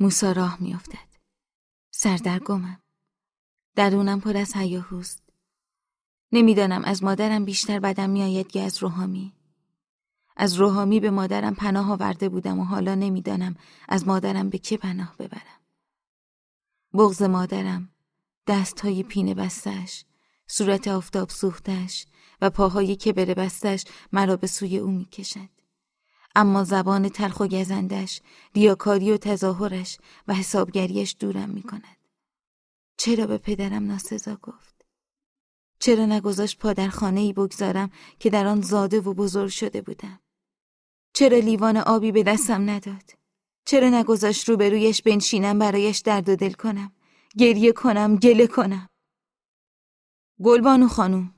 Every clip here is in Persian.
موسا راه میافتد. سردرگمم. درونم پر از هیاهوست. نمی‌دانم از مادرم بیشتر بدم میآید یا از روحامی. از روحامی به مادرم پناه آورده بودم و حالا نمی‌دانم از مادرم به که پناه ببرم. بغز مادرم، دست های پینه بستش، صورت آفتاب سوختش و پاهای کبر بستش مرا به سوی او می‌کشد. اما زبان تلخ و گزندش، ریاکاری و تظاهرش و حسابگریش دورم می کند. چرا به پدرم ناسزا گفت؟ چرا نگذاشت پا در خانه ای بگذارم که در آن زاده و بزرگ شده بودم؟ چرا لیوان آبی به دستم نداد؟ چرا نگذاشت روبرویش بنشینم برایش درد و دل کنم؟ گریه کنم، گله کنم؟ گلبانو خانوم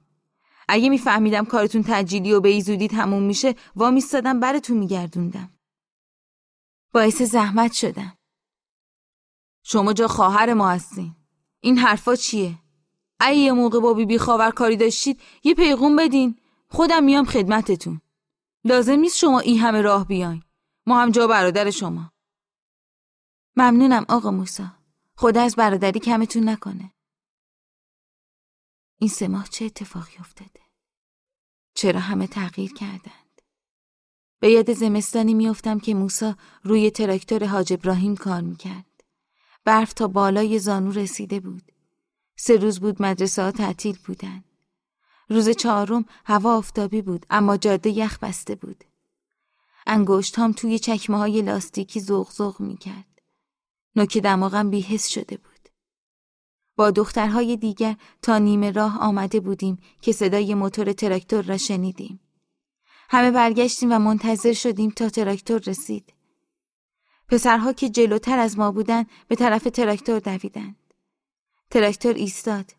اگه میفهمیدم کارتون تجیلی و به ایزودی تموم میشه وا میستادم براتون میگردوندم. باعث زحمت شدم. شما جا خواهر ما هستین. این حرفا چیه؟ اگه یه موقع با بیبی خواهر کاری داشتید یه پیغون بدین. خودم میام خدمتتون. لازم نیست شما این همه راه بیاین. ما هم جا برادر شما. ممنونم آقا موسا. خدا از برادری کمتون نکنه. این سه ماه چه اتفاقی افتاده؟ چرا همه تغییر کردند؟ به یاد زمستانی میافتم که موسا روی تراکتور حاج ابراهیم کار می‌کرد. برف تا بالای زانو رسیده بود. سه روز بود مدرسه ها تعطیل بودند. روز چهارم هوا آفتابی بود اما جاده یخ بسته بود. انگشت هم توی چکمه های لاستیکی زغ زغ می‌کرد. نوک دماغم بیحس شده بود. با دخترهای دیگر تا نیمه راه آمده بودیم که صدای موتور تراکتور را شنیدیم. همه برگشتیم و منتظر شدیم تا تراکتور رسید. پسرها که جلوتر از ما بودند به طرف تراکتور دویدند. تراکتور ایستاد.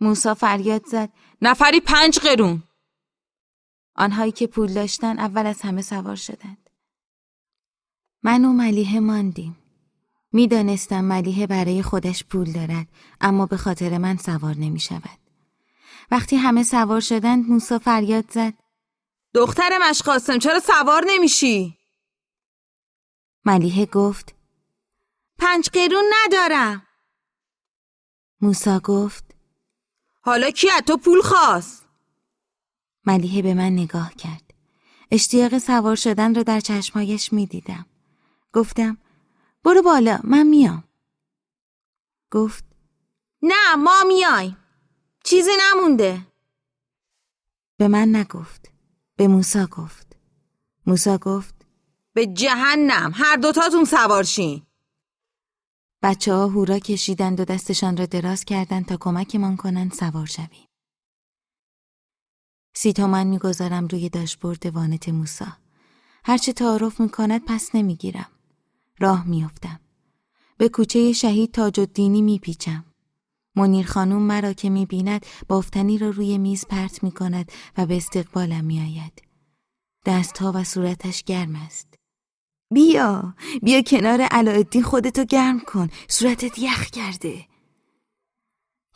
موسا فریاد زد نفری پنج قرون. آنهایی که پول داشتن اول از همه سوار شدند. من و ملیه ماندیم. می‌دانستم ملیحه برای خودش پول دارد اما به خاطر من سوار نمی شود. وقتی همه سوار شدند موسا فریاد زد دختر مشقاسم چرا سوار نمیشی؟ ملیحه گفت پنج قیرون ندارم موسا گفت حالا کی تو پول خواست؟ ملیحه به من نگاه کرد اشتیاق سوار شدن را در چشمایش می دیدم. گفتم برو بالا من میام گفت نه ما میای چیزی نمونده به من نگفت به موسا گفت موسا گفت به جهنم هر دوتاتون سوارشین بچه ها هورا کشیدند و دستشان را دراز کردند تا کمکمان کنند سوار شویم. سی تومن می‌گذارم روی داشبورد وانت موسا. هرچه تعارف می‌کند پس نمی‌گیرم. راه میافتم. به کوچه شهید تاج الدینی میپیچم. منیر خانوم مرا که می‌بیند بافتنی را روی میز پرت می‌کند و به استقبالم میآید. دستها و صورتش گرم است. بیا بیا کنار علایالدین خودتو گرم کن صورتت یخ کرده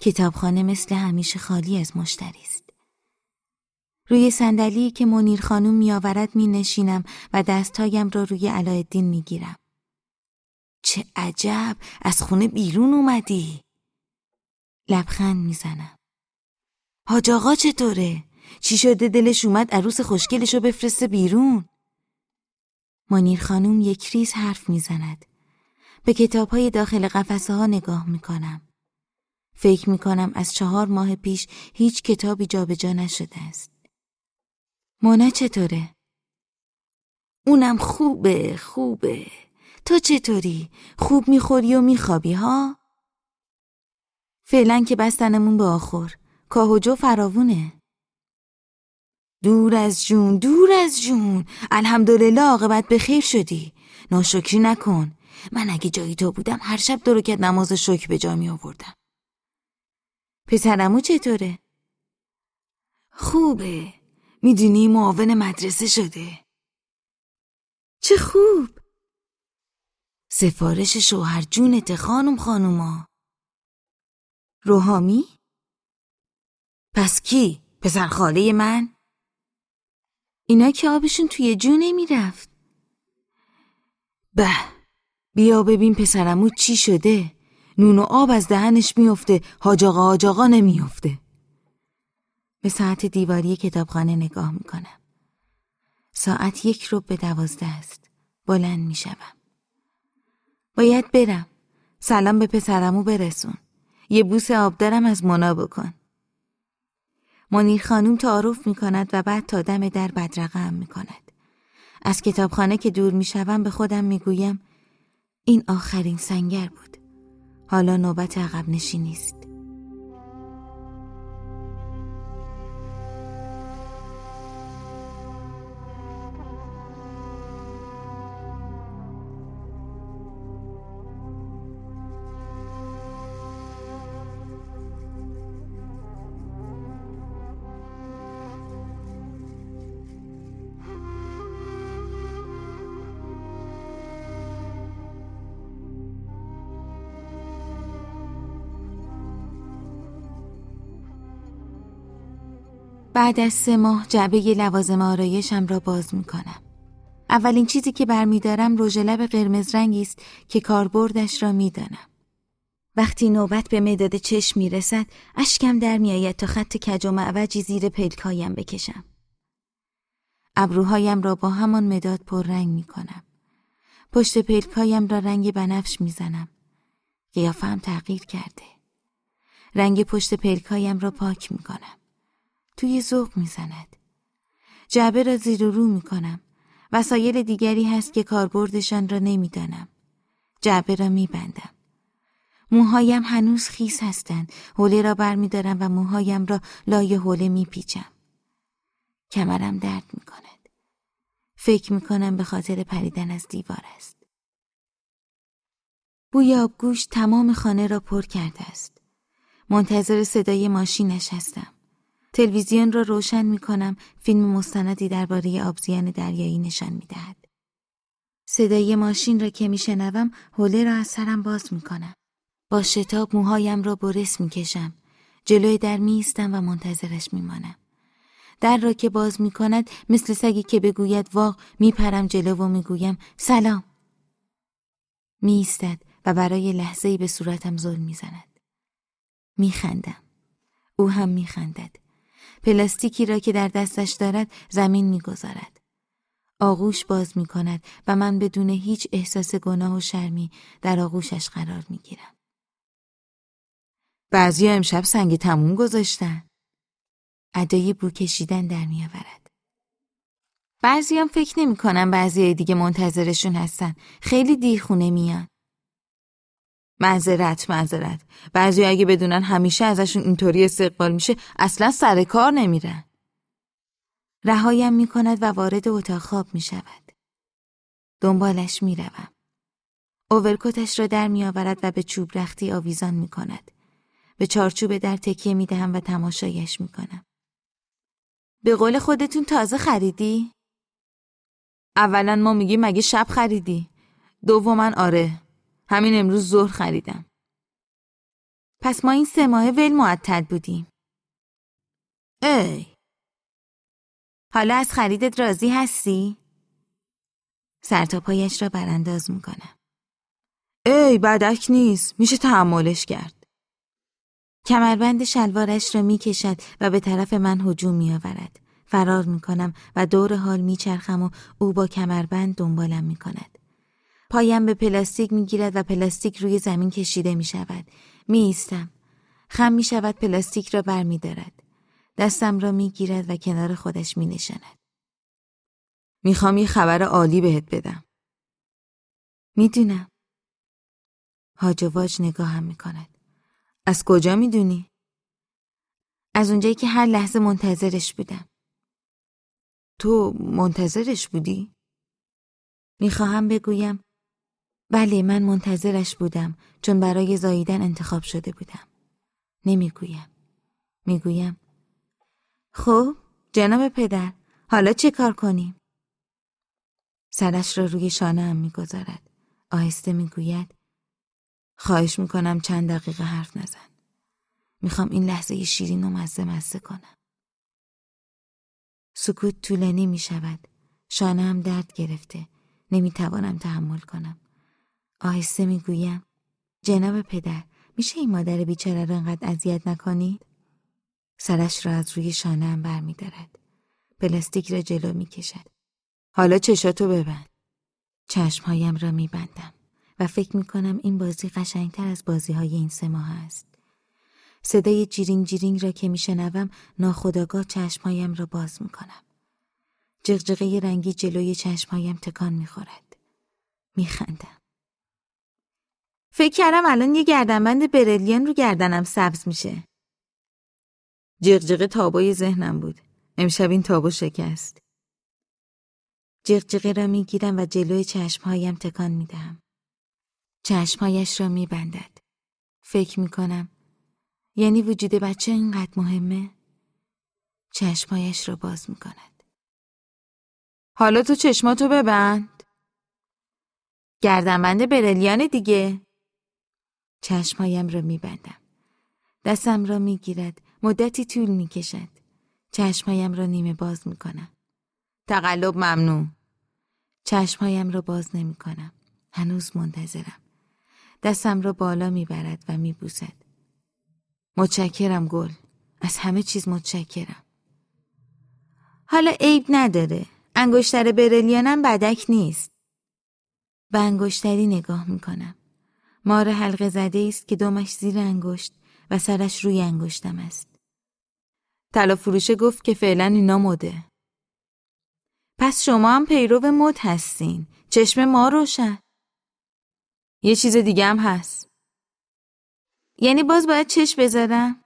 کتابخانه مثل همیشه خالی از مشتری است روی صندلی که منیر خانوم میآورد می نشینم و دستهایم را روی علایالدین می گیرم. چه عجب از خونه بیرون اومدی لبخند می‌زنم حاج آقا چطوره؟ چی شده دلش اومد عروس خوشگلشو بفرسته بیرون؟ منیر خانوم یک ریز حرف می‌زند. به کتاب های داخل قفسه ها نگاه می‌کنم. فکر می‌کنم از چهار ماه پیش هیچ کتابی جابجا نشده است. مونا چطوره؟ اونم خوبه خوبه تو چطوری؟ خوب می‌خوری و میخوابی ها؟ فعلا که بستنمون به آخر. کاه و جو فراوونه. دور از جون دور از جون. الحمدلله عاقبت به خیر شدی. ناشکری نکن. من اگه جایی تو بودم هر شب دو نماز شکر به جا می آوردم پسرمو چطوره؟ خوبه. می‌دونی معاون مدرسه شده. چه خوب. سفارش شوهر جونت خانم خانوما. روحامی؟ پس کی؟ پسر خاله من؟ اینا که آبشون توی جو نمی‌رفت. به بیا ببین پسرمو چی شده. نون و آب از دهنش میفته حاجاقا حاجاقا نمیفته به ساعت دیواری کتابخانه نگاه می‌کنم. ساعت یک رو به دوازده است. بلند می‌شوم. باید برم سلام به پسرمو برسون یه بوس آب دارم از منا بکن منیر خانوم تعارف می کند و بعد تا دم در بدرقه هم می کند. از کتابخانه که دور می شوم به خودم می گویم این آخرین سنگر بود. حالا نوبت عقب نشینی است. بعد از سه ماه جعبه لوازم آرایشم را باز می کنم. اولین چیزی که برمیدارم رژ لب قرمز رنگی است که کاربردش را می‌دانم. وقتی نوبت به مداد چشم می رسد، اشکم در میآید تا خط کج و معوجی زیر پلکایم بکشم. ابروهایم را با همان مداد پر رنگ می کنم. پشت پلکایم را رنگ بنفش می زنم. قیافم تغییر کرده. رنگ پشت پلکایم را پاک می کنم. توی ذوق می‌زند. جعبه را زیر و رو می‌کنم. وسایل دیگری هست که کاربردشان را نمی‌دانم. جعبه را میبندم. موهایم هنوز خیس هستند. حوله را برمیدارم و موهایم را لای حوله میپیچم. کمرم درد می‌کند. فکر می‌کنم به خاطر پریدن از دیوار است. بوی آبگوش تمام خانه را پر کرده است. منتظر صدای ماشینش هستم. تلویزیون را روشن می کنم فیلم مستندی درباره آبزیان دریایی نشان می دهد. صدای ماشین را که می شنوم حوله را از سرم باز می کنم. با شتاب موهایم را برس می کشم. جلوی در می و منتظرش می مانم. در را که باز می کند مثل سگی که بگوید واق می پرم جلو و می گویم سلام. می ایستد و برای لحظه به صورتم ظلم می زند. می خندم. او هم می خندد. پلاستیکی را که در دستش دارد زمین می‌گذارد. آغوش باز می کند و من بدون هیچ احساس گناه و شرمی در آغوشش قرار می گیرم. بعضی امشب سنگ تموم گذاشتن. ادای بو کشیدن در می آورد. بعضی هم فکر نمی کنم بعضی دیگه منتظرشون هستن. خیلی دیر خونه میان. معذرت معذرت. بعضی اگه بدونن همیشه ازشون اینطوری استقبال میشه اصلا سر کار نمیرن. رهایم می‌کند و وارد اتاق خواب می‌شود. دنبالش می‌روم. اوورکوتش را در میآورد و به چوب رختی آویزان می‌کند. به چارچوب در تکیه می‌دهم و تماشایش می‌کنم. به قول خودتون تازه خریدی؟ اولا ما میگیم مگه شب خریدی؟ دوما آره. همین امروز ظهر خریدم. پس ما این سه ماه ول معطل بودیم. ای حالا از خریدت راضی هستی؟ سرتاپایش را برانداز می‌کنم. ای بدک نیست میشه تحملش کرد. کمربند شلوارش را می‌کشد و به طرف من هجوم میآورد. فرار می‌کنم و دور حال میچرخم و او با کمربند دنبالم می‌کند. پایم به پلاستیک می‌گیرد و پلاستیک روی زمین کشیده می شود. می ایستم. خم می شود پلاستیک را بر می دارد. دستم را می گیرد و کنار خودش می نشند. می‌خوام یه خبر عالی بهت بدم. می‌دونم. هاج واج نگاهم می کند. از کجا می‌دونی؟ از اونجایی که هر لحظه منتظرش بودم. تو منتظرش بودی؟ می‌خواهم بگویم بله من منتظرش بودم چون برای زاییدن انتخاب شده بودم. نمی‌گویم. می‌گویم خب جناب پدر حالا چه کار کنیم؟ سرش را روی شانه هم می‌گذارد. آهسته می‌گوید خواهش می‌کنم چند دقیقه حرف نزن. می‌خوام این لحظه شیرین و مزه مزه کنم. سکوت طولانی می‌شود. شانه هم درد گرفته. نمی‌توانم تحمل کنم. آهسته می‌گویم جناب پدر میشه این مادر بیچاره رو انقدر اذیت نکنید؟ سرش را از روی شانه هم بر می دارد. پلاستیک را جلو می کشد. حالا چشاتو ببند. چشمهایم را می بندم و فکر می کنم این بازی قشنگتر از بازی های این سه ماه است. صدای جیرینگ جیرینگ را که میشنوم ناخودآگاه چشمهایم را باز می کنم. جغجغه رنگی جلوی چشمهایم تکان می‌خورد. میخندم. فکر کردم الان یه گردنبند برلیان رو گردنم سبز میشه. جغجغه تابوی ذهنم بود. امشب این تابو شکست. جغجغه را می‌گیرم و جلوی چشمهایم تکان می‌دهم. چشمهایش را میبندد. فکر می‌کنم یعنی وجود بچه اینقدر مهمه؟ چشمهایش را باز می‌کند. حالا تو چشماتو ببند. گردنبند برلیان دیگه. چشمهایم را میبندم. دستم را می‌گیرد. مدتی طول می‌کشد. چشمهایم را نیمه باز می‌کنم. تقلب ممنوع. چشمهایم را باز نمی‌کنم. هنوز منتظرم. دستم را بالا می‌برد و میبوسد. متشکرم گل. از همه چیز متشکرم. حالا عیب نداره. انگشتر برلیانم بدک نیست. به انگشتری نگاه می‌کنم. مار حلقه زده است که دمش زیر انگشت و سرش روی انگشتم است. طلا فروشه گفت که فعلا اینا مده. پس شما هم پیرو مد هستین. چشم ما روشن. یه چیز دیگه هم هست. یعنی باز باید چشم بذارم؟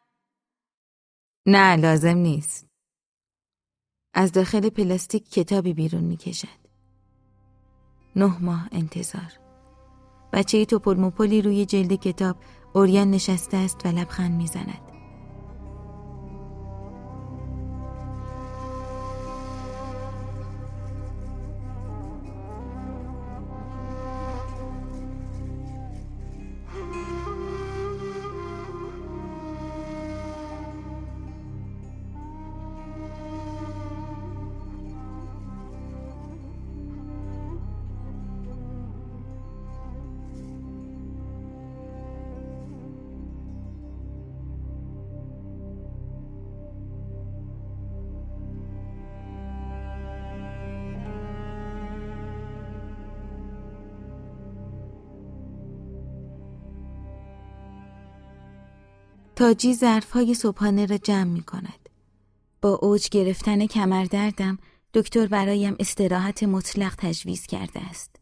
نه لازم نیست. از داخل پلاستیک کتابی بیرون می‌کشد. نه ماه انتظار. بچه توپل روی جلد کتاب اوریان نشسته است و لبخند می‌زند. تاجی ظرفهای صبحانه را جمع می کند. با اوج گرفتن کمردردم دکتر برایم استراحت مطلق تجویز کرده است.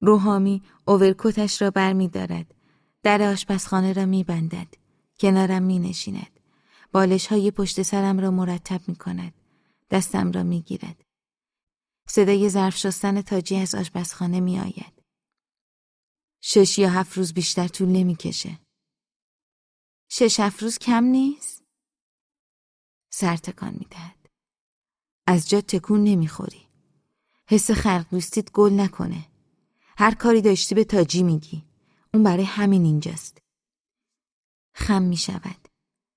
روحامی اوورکوتش را بر می. در آشپزخانه را می بندد. کنارم می نشیند. بالش های پشت سرم را مرتب می کند. دستم را می گیرد. صدای ظرف شستن تاجی از آشپزخانه می آید. شش یا هفت روز بیشتر طول نمی کشه. شش افروز کم نیست؟ سر تکان می‌دهد. از جا تکون نمی‌خوری. حس خلق دوستیت گل نکنه. هر کاری داشتی به تاجی میگی. اون برای همین اینجاست. خم می شود.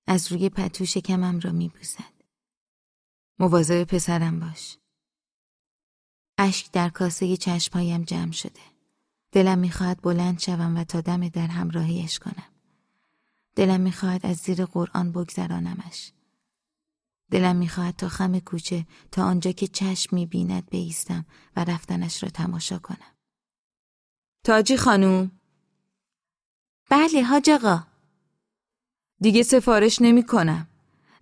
از روی پتو شکمم را می بوزد. مواظب پسرم باش. اشک در کاسه چشمهایم جمع شده. دلم می‌خواهد بلند شوم و تا دم در همراهیش کنم. دلم می‌خواهد از زیر قرآن بگذرانمش. دلم می‌خواهد تا خم کوچه تا آنجا که چشم می‌بیند بیستم و رفتنش را تماشا کنم. تاجی خانوم بله حاج آقا دیگه سفارش نمی کنم.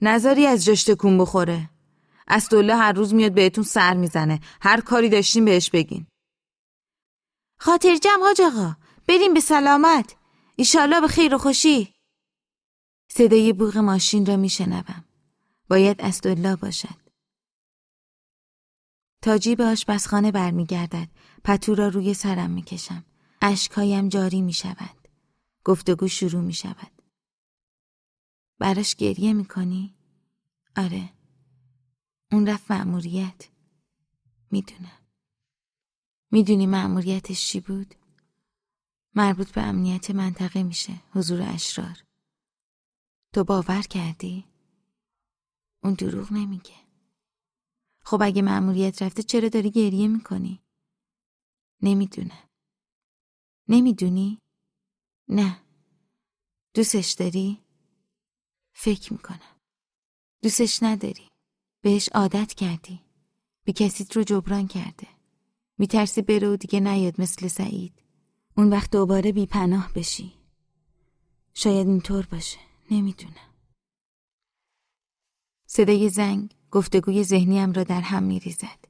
نظری از جاش تکون بخوره. دوله هر روز میاد بهتون سر می‌زنه. هر کاری داشتیم بهش بگین. خاطر جمع حاج آقا. بریم به سلامت. ایشالله به خیر و خوشی. صدای بوغ ماشین را میشنوم. باید اسدالله باشد. تاجی به آشپزخانه برمیگردد. پتو را روی سرم می‌کشم. اشکهایم جاری می شود. گفتگو شروع می شود. براش گریه می‌کنی؟ آره. اون رفت مأموریت. می‌دونم. می‌دونی مأموریتش چی بود؟ مربوط به امنیت منطقه میشه. حضور اشرار. تو باور کردی؟ اون دروغ نمیگه. خب اگه مأموریت رفته چرا داری گریه می‌کنی؟ نمی‌دونم. نمی‌دونی؟ نه دوستش داری؟ فکر می‌کنم دوستش نداری بهش عادت کردی بی کسیت رو جبران کرده میترسی بره و دیگه نیاد مثل سعید اون وقت دوباره بی پناه بشی شاید اینطور باشه نمی‌دونم صدای زنگ گفتگوی ذهنیم را در هم میریزد.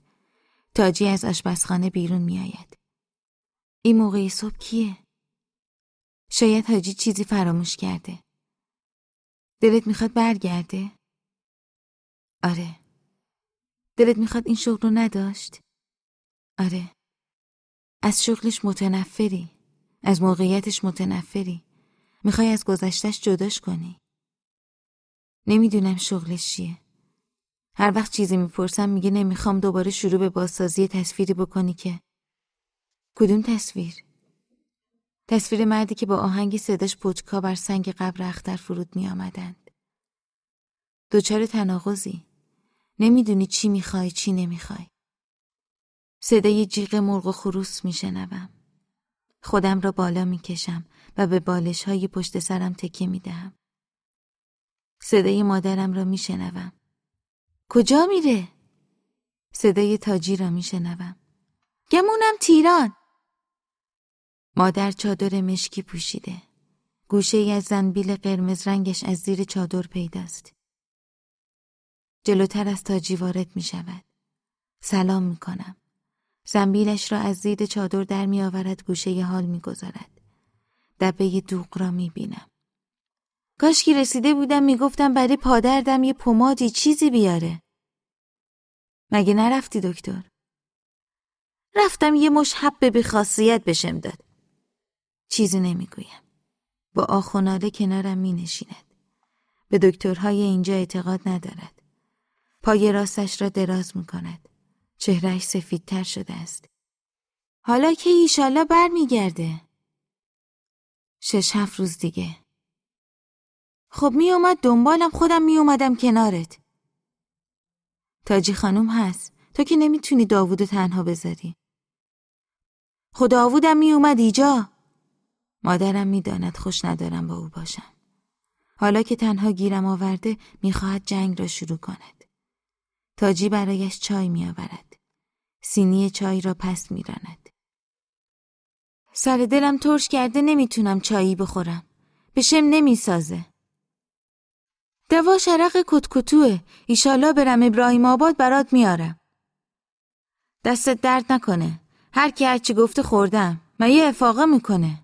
تاجی از آشپزخانه بیرون میآید. این موقع صبح کیه؟ شاید حاجی چیزی فراموش کرده. دلت می‌خواد برگرده؟ آره. دلت می‌خواد این شغل رو نداشت؟ آره. از شغلش متنفری. از موقعیتش متنفری. می‌خوای از گذشتش جداش کنی نمی‌دونم شغلش چیه هر وقت چیزی می‌پرسم میگه نمی‌خوام دوباره شروع به بازسازی تصویری بکنی که کدوم تصویر؟ تصویر مردی که با آهنگ صداش پچکا بر سنگ قبر اختر فرود می آمدند. تناقضی. نمی‌دونی چی می‌خوای چی نمی‌خوای. صدای جیغ مرغ و خروس میشنوم. خودم را بالا می‌کشم و به بالش های پشت سرم تکیه می‌دهم. صدای مادرم را میشنوم. کجا میره؟ صدای تاجی را میشنوم. گمونم تیران. مادر چادر مشکی پوشیده. گوشه ای از زنبیل قرمز رنگش از زیر چادر پیداست. جلوتر از تاجی وارد می شود. سلام می کنم. زنبیلش را از زیر چادر در می آورد گوشه ی حال می گذارد. دبه دوغ را بینم. کاشکی رسیده بودم می گفتم برای پادردم یه پمادی چیزی بیاره. مگه نرفتی دکتر؟ رفتم یه مش حب به خاصیت بشم داد. چیزی نمی‌گویم. با آخوناله کنارم می نشیند. به دکترهای اینجا اعتقاد ندارد. پای راستش را دراز می کند. چهرش سفیدتر شده است. حالا که ایشالله بر می گرده. شش هفت روز دیگه. خب می اومد دنبالم خودم می اومدم کنارت. تاجی خانوم هست. تو که نمی‌تونی داوود تنها بذاری. خدا داوودم می اومد ایجا. مادرم می‌داند خوش ندارم با او باشم. حالا که تنها گیرم آورده می‌خواهد جنگ را شروع کند. تاجی برایش چای میآورد. سینی چای را پس میراند. سر دلم ترش کرده نمی‌تونم چایی بخورم. بشم نمی‌سازه. دوا شرق کتکتوه. ایشالا برم ابراهیم آباد برات میارم. دستت درد نکنه. هر کی هرچی گفته خوردم. من یه افاقه می‌کنه.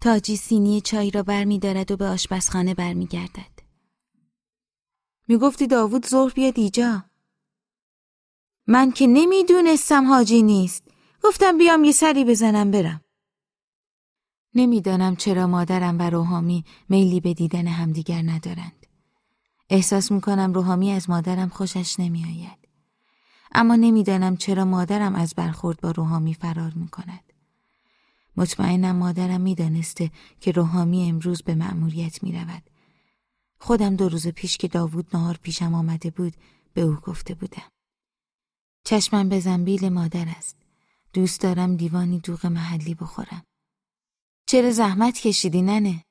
تاجی سینی چای را برمیدارد و به آشپزخانه برمیگردد. می‌گفتی داوود ظهر بیاد ایجا. من که نمی‌دونستم حاجی نیست. گفتم بیام یه سری بزنم برم. نمی‌دانم چرا مادرم و روحامی میلی به دیدن همدیگر ندارند. احساس می‌کنم روحامی از مادرم خوشش نمیآید. اما نمی‌دانم چرا مادرم از برخورد با روحامی فرار می‌کند. مطمئنم مادرم می‌دانسته که روحامی امروز به مأموریت می رود. خودم دو روز پیش که داوود نهار پیشم آمده بود به او گفته بودم. چشمم به زنبیل مادر است. دوست دارم دیوانی دوغ محلی بخورم. چرا زحمت کشیدی ننه؟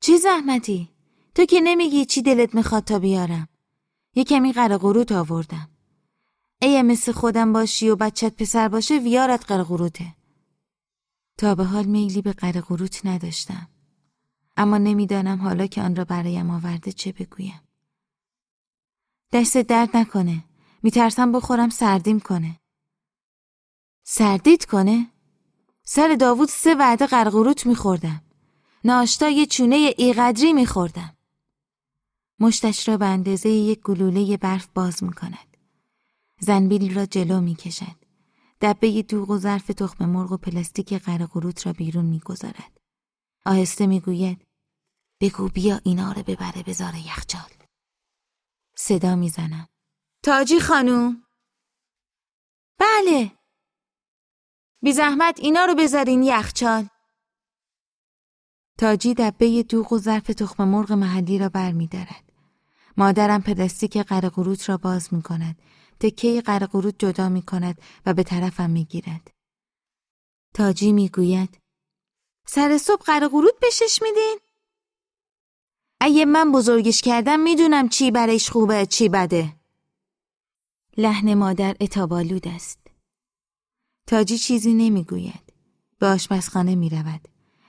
چی زحمتی؟ تو که نمیگی چی دلت می‌خواد تا بیارم. یه کمی قرقروت آوردم. ای مثل خودم باشی و بچت پسر باشه ویارت قرقروته. تا به حال میلی به قرقروت نداشتم. اما نمی‌دانم حالا که آن را برایم آورده چه بگویم. دست درد نکنه. میترسم بخورم سردیم کنه. سردیت کنه؟ سر داوود سه وعده قرقروت میخوردم. ناشتا یه چونه ایقدری میخوردم. مشتش را به اندازه یک گلوله برف باز می‌کند. زنبیل را جلو می‌کشد. دبه دوغ و ظرف تخم مرغ و پلاستیک قرقروت را بیرون می‌گذارد. آهسته می‌گوید بگو بیا اینا رو ببره بذاره یخچال. صدا می‌زنم. تاجی خانوم بله بی زحمت اینا رو بذارین یخچال. تاجی دبه دوغ و ظرف تخم مرغ محلی را بر می دارد. مادرم پلاستیک قرقروت را باز می کند. تکه قرقروت جدا می کند و به طرفم می گیرد. تاجی می‌گوید سر صبح قرار غروب بشش میدین؟ اگه من بزرگش کردم می‌دونم چی برایش خوبه چی بده. لحن مادر اتابالود است. تاجی چیزی نمی‌گوید. به آشپزخانه می‌رود.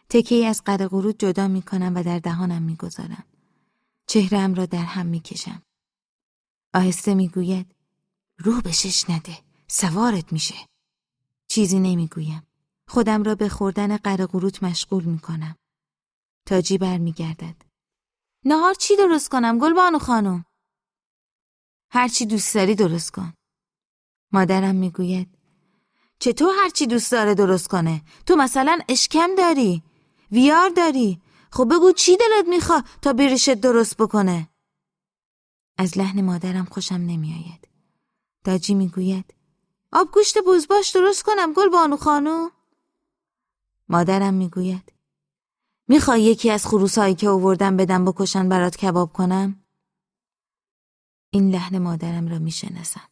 تکی از قره قرود جدا می‌کنم و در دهانم می‌گذارم. چهرم را در هم می‌کشم. آهسته می‌گوید روح بشش نده. سوارت میشه. چیزی نمی‌گویم. خودم را به خوردن قره قروت مشغول می‌کنم. تاجی برمیگردد. نهار چی درست کنم گل بانو خانم؟ هرچی دوست داری درست کن. مادرم می‌گوید چطور هرچی دوست داره درست کنه؟ تو مثلا اشکم داری؟ ویار داری؟ خب بگو چی دلت میخوا تا بریشت درست بکنه؟ از لحن مادرم خوشم نمیآید. داجی می‌گوید آب گوشت بزباش درست کنم گل بانو خانو؟ مادرم می‌گوید می‌خوای یکی از خروسایی که اووردم بدم بکشن برات کباب کنم؟ این لحن مادرم را می‌شناسم.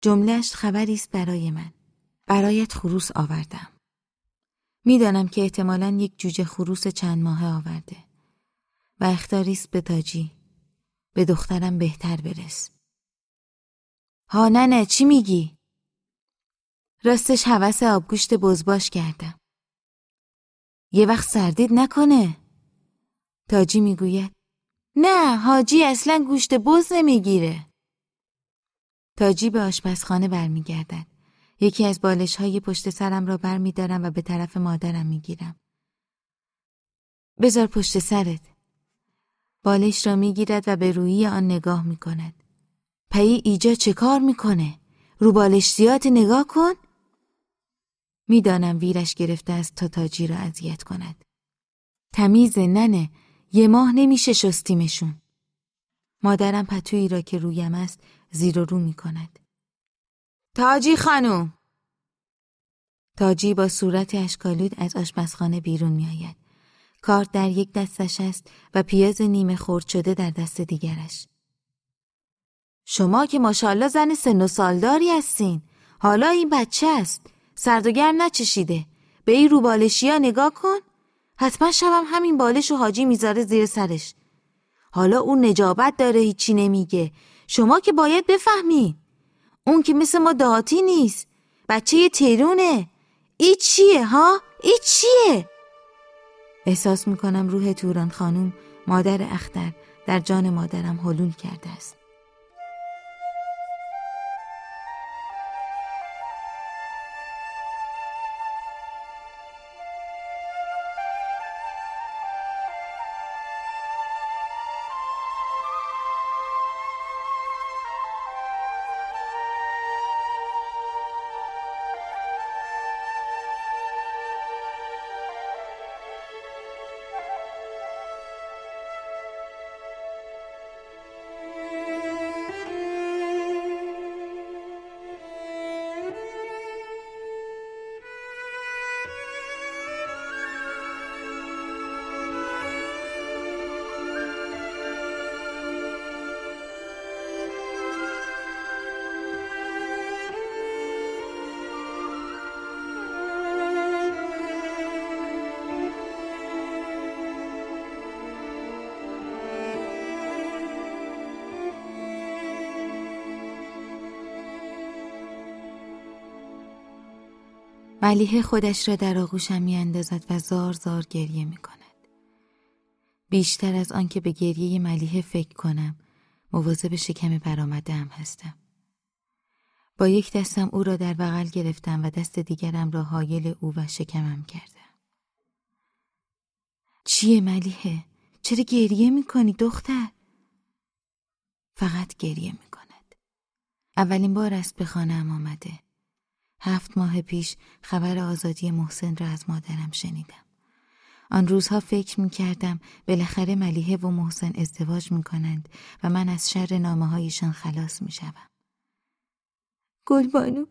جملهش خبری است برای من. برایت خروس آوردم. می‌دانم که احتمالا یک جوجه خروس چند ماهه آورده و اختاری است به تاجی. به دخترم بهتر برس. ها نه چی میگی؟ راستش حوس آبگوشت بزباش کردم. یه وقت سردید نکنه. تاجی می‌گوید نه حاجی اصلا گوشت بز نمی‌گیره. تاجی به آشپزخانه برمیگردد. یکی از بالش های پشت سرم را بر و به طرف مادرم می‌گیرم. بذار پشت سرت. بالش را می‌گیرد و به روی آن نگاه می‌کند. پی ایجا چه کار می‌کنه؟ رو بالشتیات نگاه کن؟ می‌دانم ویرش گرفته است تا تاجی را اذیت کند. تمیز ننه یه ماه نمیشه شستیمشون. مادرم پتویی را که رویم است زیر و رو می کند. تاجی خانوم تاجی با صورت اشکالود از آشپزخانه بیرون می آید. کارت در یک دستش است و پیاز نیمه خورد شده در دست دیگرش. شما که ماشاءالله زن سن و سالداری هستین. حالا این بچه است. سرد و گرم نچشیده. به این روبالشی ها نگاه کن. حتما شبم همین بالش و حاجی می‌ذاره زیر سرش. حالا اون نجابت داره هیچی نمیگه. شما که باید بفهمی. اون که مثل ما دهاتی نیست. بچه تیرونه. ای چیه ها؟ ای چیه؟ احساس می‌کنم روح توران خانوم مادر اختر در جان مادرم حلول کرده است. ملیه خودش را در آغوشم می اندازد و زار زار گریه می کند. بیشتر از آنکه به گریه ملیه فکر کنم مواظب شکم برآمدهام هستم. با یک دستم او را در بغل گرفتم و دست دیگرم را حایل او و شکمم کردم. چیه ملیه؟ چرا گریه می‌کنی دختر؟ فقط گریه می‌کند. اولین بار است به خانه آمده. هفت ماه پیش خبر آزادی محسن را از مادرم شنیدم. آن روزها فکر می کردم بالاخره ملیحه و محسن ازدواج می کنند و من از شر نامه هایشان خلاص می شوم. گلبانو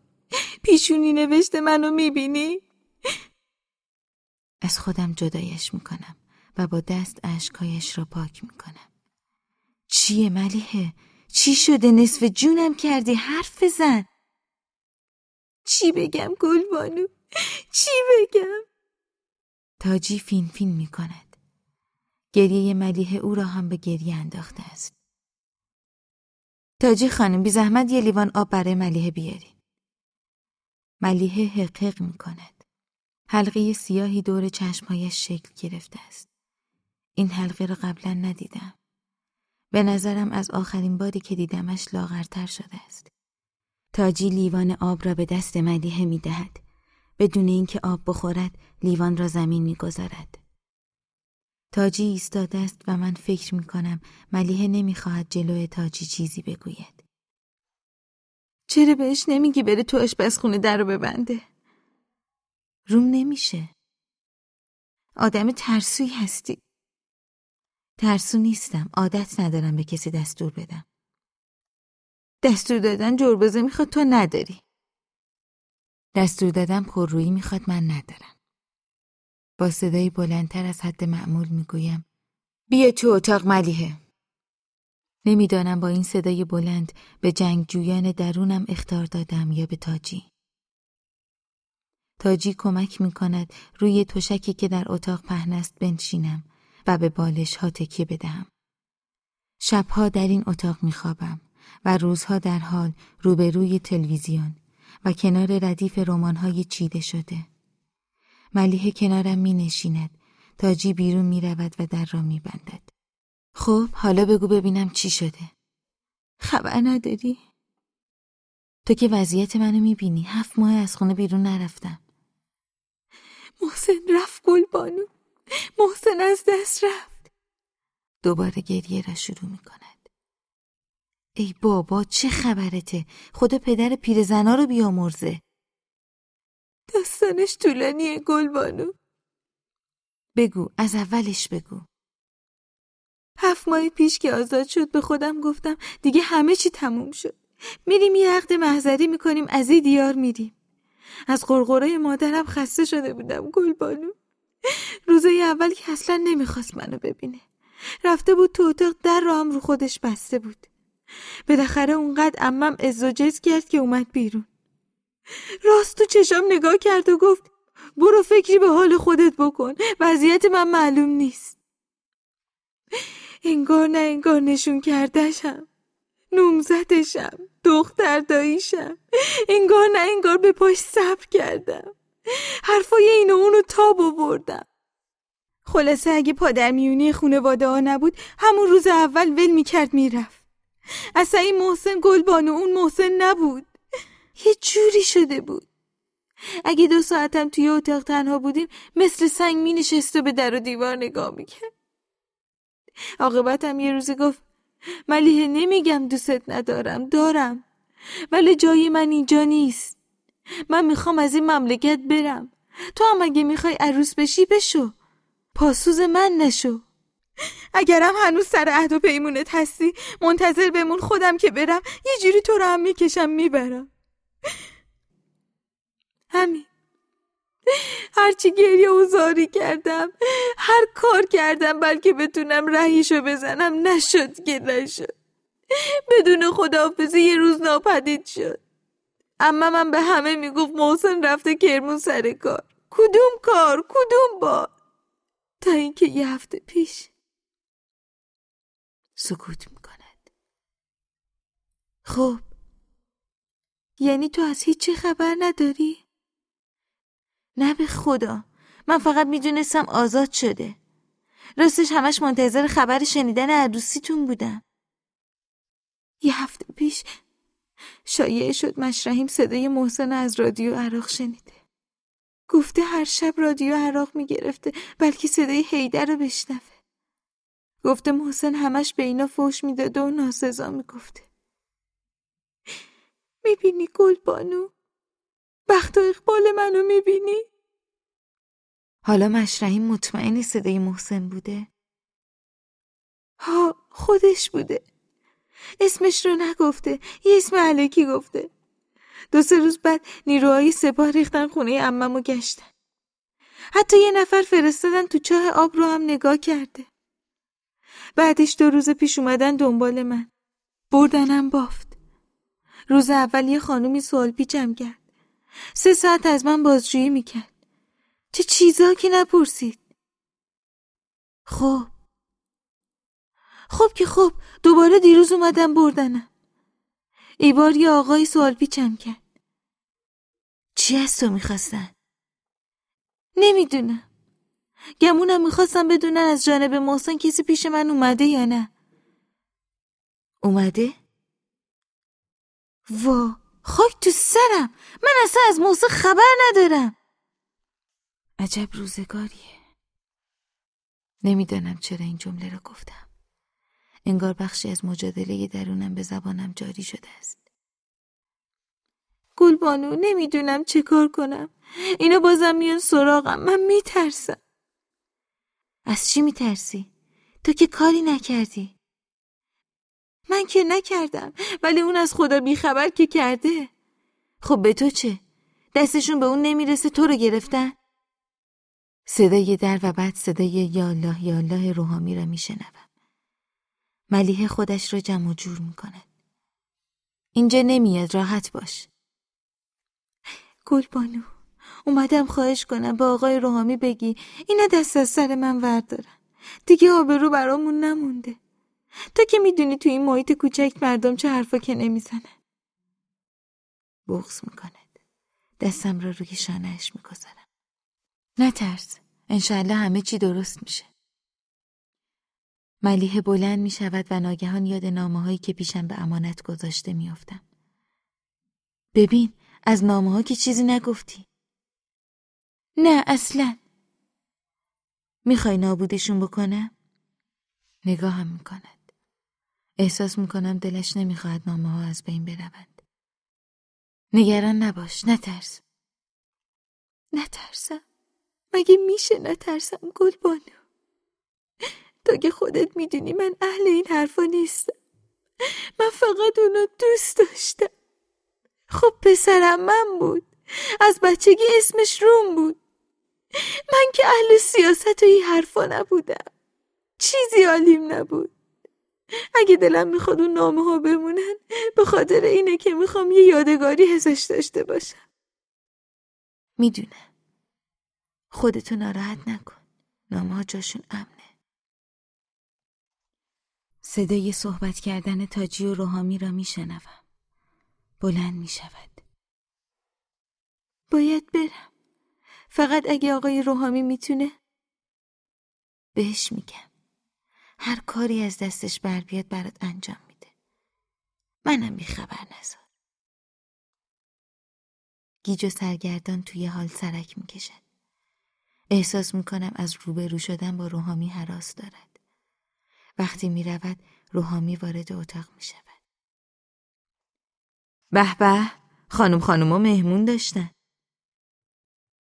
پیشونی نوشته منو می بینی؟ از خودم جدایش می کنم و با دست اشکایش را پاک می کنم. چیه ملیحه؟ چی شده نصف جونم کردی حرف بزن؟ چی بگم گلبانو چی بگم؟ تاجی فین فین می کند. گریه ملیه او را هم به گریه انداخته است. تاجی خانم بی زحمت یه لیوان آب برای ملیه بیاری. ملیه حقق می کند. حلقه سیاهی دور چشمهایش شکل گرفته است. این حلقه را قبلا ندیدم. به نظرم از آخرین باری که دیدمش لاغرتر شده است. تاجی لیوان آب را به دست ملیحه می دهد. بدون اینکه آب بخورد لیوان را زمین می گذارد. تاجی ایستاده است و من فکر می کنم ملیحه نمی خواهد جلوی تاجی چیزی بگوید. چرا بهش نمیگی بره تو آشپزخونه در رو ببنده؟ روم نمیشه. آدم ترسوی هستی. ترسو نیستم. عادت ندارم به کسی دستور بدم. دستور دادن جربزه می‌خواد تو نداری. دستور دادن پررویی می‌خواد من ندارم. با صدایی بلندتر از حد معمول می‌گویم بیا تو اتاق ملیه. نمی‌دانم با این صدای بلند به جنگجویان درونم اختار دادم یا به تاجی. تاجی کمک می کند روی تشکی که در اتاق پهن است بنشینم و به بالش ها تکیه بدهم. شبها در این اتاق می خوابم و روزها در حال روبروی تلویزیون و کنار ردیف های چیده شده. ملیه کنارم می نشیند. تاجی بیرون می رود و در را می بندد. خب حالا بگو ببینم چی شده. خبر نداری؟ تو که وضعیت منو می بینی. هفت ماه از خونه بیرون نرفتم. محسن رفت گل بانو. محسن از دست رفت. دوباره گریه را شروع می کند. ای بابا چه خبرته؟ خدا پدر پیرزنا رو بیامرزه. داستانش طولانیه گلبانو. بگو از اولش بگو. هفت ماه پیش که آزاد شد به خودم گفتم دیگه همه چی تموم شد. میریم یه عقد محضری می‌کنیم از این دیار میریم. از قرقره مادرم خسته شده بودم گلبانو. روزه اول که اصلا نمی‌خواست منو ببینه. رفته بود تو اتاق در رو هم رو خودش بسته بود. بالاخره اونقدر امم ازوجز کرد که اومد بیرون. راست تو چشام نگاه کرد و گفت برو فکری به حال خودت بکن وضعیت من معلوم نیست. انگار نه انگار نشون کردشم نومزدشم دختر داییشم انگار نه انگار به پاش صبر کردم. حرفای این و اونو تاب آوردم. خلاصه اگه پادر میونی خونواده ها نبود همون روز اول ول می‌کرد می‌رفت. اصلا این محسن گلبانو اون محسن نبود. یه جوری شده بود. اگه دو ساعتم توی اتاق تنها بودیم مثل سنگ می نشست و به در و دیوار نگاه می‌کرد عاقبتم یه روزی گفت ملیه نمیگم دوستت ندارم دارم. ولی جای من اینجا نیست. من می‌خوام از این مملکت برم. تو هم اگه می‌خوای عروس بشی بشو. پاسوز من نشو. اگرم هنوز سر عهد و پیمونت هستی منتظر بمون خودم که برم. یه جوری تو رو هم می‌کشم می‌برم. همین. هرچی گریه و زاری کردم هر کار کردم بلکه بتونم رهیشو بزنم نشد که نشد. بدون خداحافظی یه روز ناپدید شد. اما من به همه می‌گفت محسن رفته کرمون سر کار. کدوم کار؟ کدوم بار؟ تا اینکه یه هفته پیش سکوت می‌کند. خب یعنی تو از هیچی خبر نداری؟ نه به خدا من فقط می‌دونستم آزاد شده. راستش همش منتظر خبر شنیدن عروسیتون بودم. یه هفته پیش شایعه شد مشرحیم صدای محسن از رادیو عراق شنیده. گفته هر شب رادیو عراق می‌گرفته بلکه صدای هیدر رو بشنفه گفته محسن همش به اینا فوش می‌داده و ناسزا می‌گفته. می‌بینی گل بانو؟ بخت و اقبال منو می‌بینی؟ حالا مشرحیم مطمئنی صدای محسن بوده؟ ها خودش بوده. اسمش رو نگفته یه اسم علکی گفته. دو سه روز بعد نیروهای سپاه ریختن خونه امم و گشتن. حتی یه نفر فرستادن تو چاه آب رو هم نگاه کرده. بعدش دو روز پیش اومدن دنبال من. بردنم بافت. روز اول یه خانومی سوال پیچم کرد. سه ساعت از من بازجویی می‌کرد. چه چیزا که نپرسید؟ خب. خب که خب دوباره دیروز اومدم بردنم. ای بار یه آقای سوال پیچم کرد. چی از تو می‌خواستن؟ نمی‌دونم. گمونم می‌خواستم بدونن از جانب محسن کسی پیش من اومده یا نه. اومده؟ وا خاک تو سرم. من اصلا از محسن خبر ندارم. عجب روزگاریه. نمی‌دانم چرا این جمله را گفتم. انگار بخشی از مجادله درونم به زبانم جاری شده است. گلبانو نمی‌دونم چه کار کنم. اینا بازم میان سراغم. من میترسم. از چی میترسی؟ تو که کاری نکردی من که نکردم ولی اون از خدا بیخبر که کرده خب به تو چه؟ دستشون به اون نمی‌رسه تو رو گرفتن؟ صدای در و بعد صدای یالله یالله روحامی را میشنوم ملیه خودش را جمع و جور می‌کند اینجا نمیاد راحت باش گلبانو اومدم خواهش کنم به آقای روحامی بگی اینا دست از سر من وردارن. دیگه آبرو برامون نمونده. تو که می‌دونی تو این محیط کوچک مردم چه حرفا که نمی‌زنن. بغز می‌کند. دستم را روی شانهش می‌گذارم. نترس. انشالله همه چی درست میشه. ملیه بلند می شود و ناگهان یاد نامه هایی که پیشم به امانت گذاشته میافتم. ببین از نامه ها که چیزی نگفتی. نه اصلا. می‌خوای نابودشون بکنم؟ نگاهم می‌کند. احساس می‌کنم دلش نمی‌خواهد نامه ها از بین بروند. نگران نباش نترس. نترسم. مگه میشه نترسم گل بانو؟ تا که خودت می‌دونی من اهل این حرفا نیستم من فقط اونا دوست داشتم خب پسرم من بود از بچگی اسمش روم بود من که اهل سیاست و این حرفا نبودم. چیزی عالیم نبود. اگه دلم می‌خواد اون نامه ها بمونن به خاطر اینه که می‌خوام یه یادگاری حسش داشته باشم. می‌دونم. خودتو ناراحت نکن. نامه ها جاشون امنه. صدای صحبت کردن تاجی و روحامی را میشنوم. بلند می شود باید برم. فقط اگه آقای روحامی می‌تونه؟ بهش میگم. هر کاری از دستش بر بیاد برات انجام میده. منم بیخبر نزار. گیج و سرگردان توی حال سرک می‌کشد. احساس می‌کنم از روبرو شدن با روحامی حراس دارد. وقتی می‌رود روحامی وارد اتاق می‌شود. به به خانم خانوما مهمون داشتن.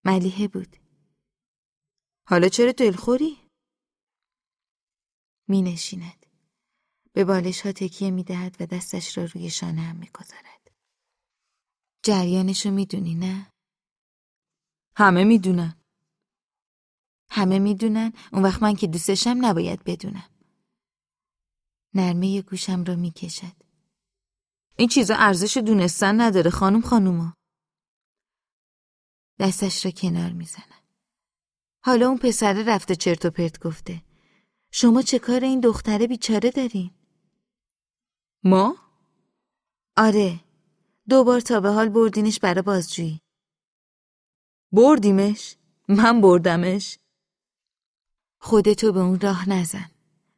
ملیحه بود حالا چرا دلخوری؟ می نشیند. به بالش ها تکیه می دهد و دستش را روی شانه هم می گذارد. جریانشو می دونی نه؟ همه می دونن. همه می دونن اون وقت من که دوستشم نباید بدونم. نرمه گوشم را می کشد. این چیزا ارزش دونستن نداره خانم خانوما. دستش را کنار می‌زنم. حالا اون پسره رفته چرت و پرت گفته. شما چه کار این دختره بیچاره دارین؟ ما؟ آره. دو بار تا به حال بردینش برای بازجویی. بردیمش؟ من بردمش؟ خودتو به اون راه نزن.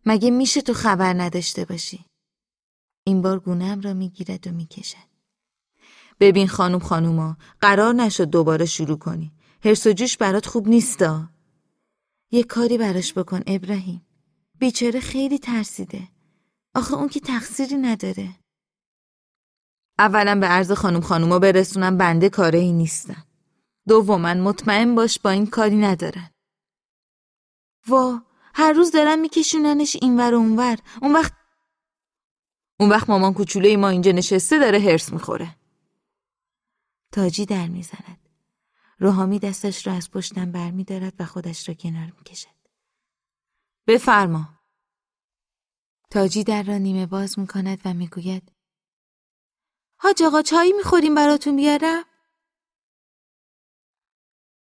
مگه میشه تو خبر نداشته باشی؟ این بار گونم را می‌گیرد و می‌کشد. ببین خانم خانوما قرار نشد دوباره شروع کنی. هرس و جوش برات خوب نیستا. یه کاری براش بکن ابراهیم. بیچاره خیلی ترسیده. آخه اون که تقصیری نداره. اولا به عرض خانم خانوما برسونم بنده کاره ای نیستم. دوما مطمئن باش با این کاری ندارن. وا هر روز دارن میکشوننش اینور و اونور اون وقت اون وقت مامان کوچوله ما اینجا نشسته داره هرس می‌خوره تاجی در می‌زند. روحامی دستش را از پشتم برمیدارد و خودش را کنار می‌کشد. بفرما. تاجی در را نیمه باز می‌کند و می‌گوید حاج آقا چایی می‌خوریم براتون بیارم؟